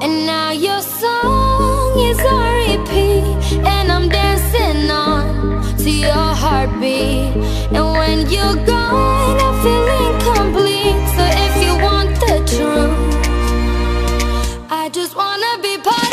And now your song is on repeat. And I'm dancing on to your heartbeat. And when you're gone, I feel incomplete. So if you want the truth, I just wanna be part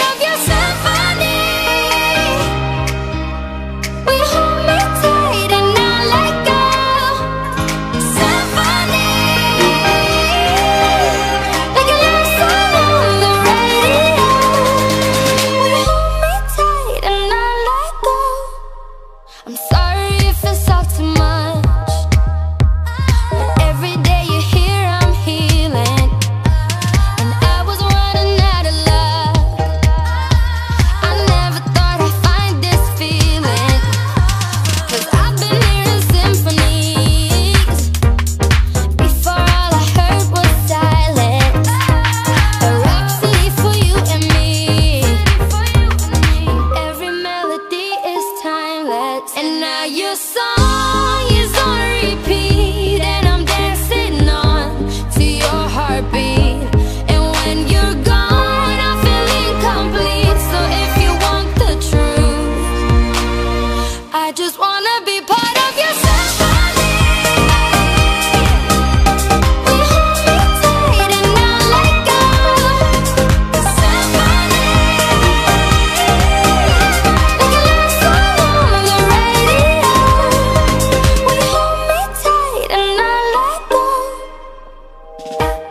Bye.